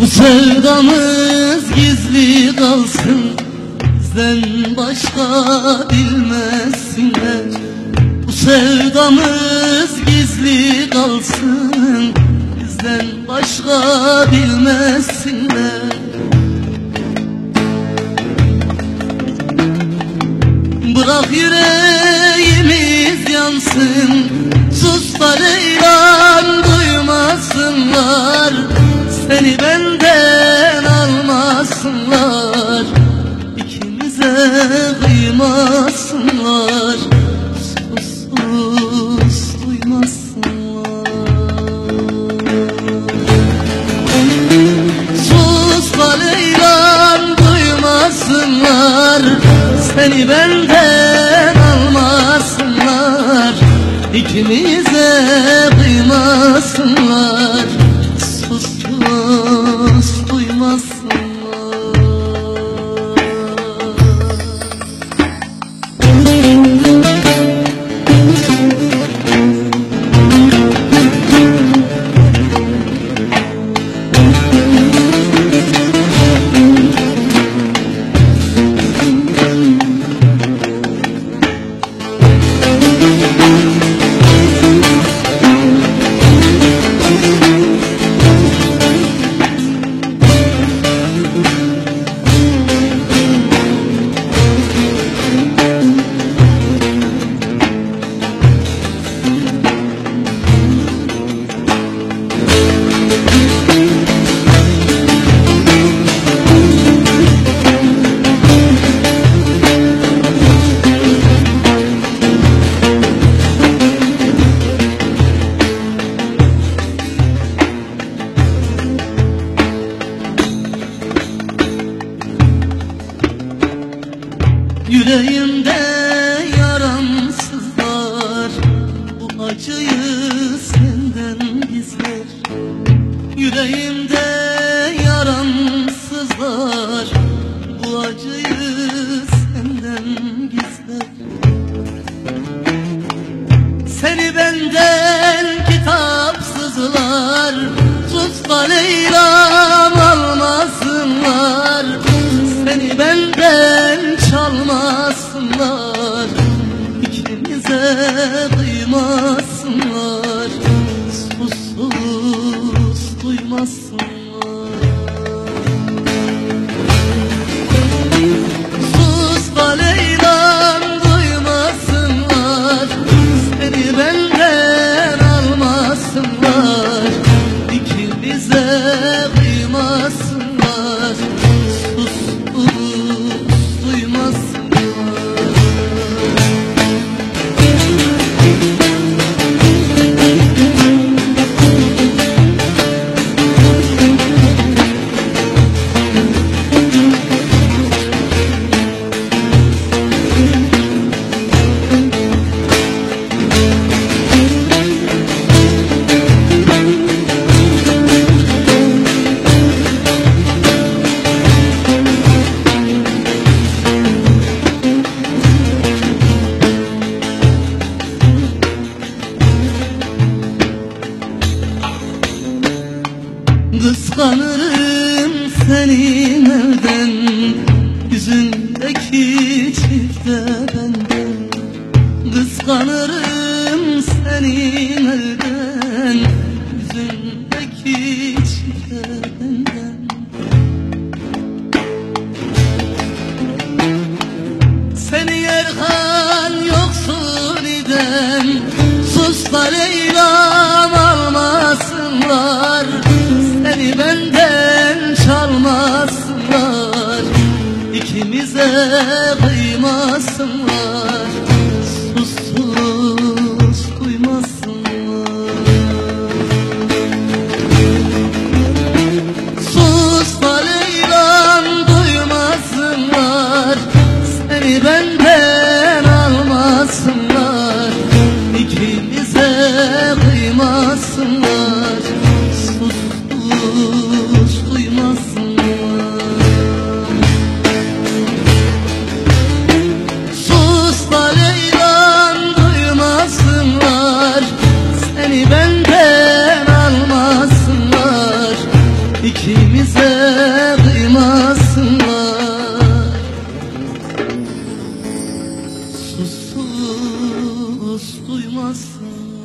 Bu sevdamız gizli kalsın Bizden başka bilmesinler Bu sevdamız gizli kalsın Bizden başka bilmesinler Bırak yüreğimiz yansın Sus da Leyla'm duymasınlar Seni benden almasınlar. İkimize kıymasınlar. Sus sus duymasınlar. Sus da duymasınlar. Seni benden almasınlar. İkimize kıymasınlar Yüreğimde yaramsızlar Bu acıyı senden gizler. Yüreğimde yaramsızlar Bu acıyı senden gizler. Seni benden kitapsızlar. Sus da Kıskanırım senin evden Yüzündeki çifte benden. Kıskanırım senin evden Yüzündeki çifte benden. Seni Erhan yoksul idem. Sus da Leyla'm benden çalmasınlar. İkimize kıymasınlar sesimize duymasınlar Sus duymasınlar.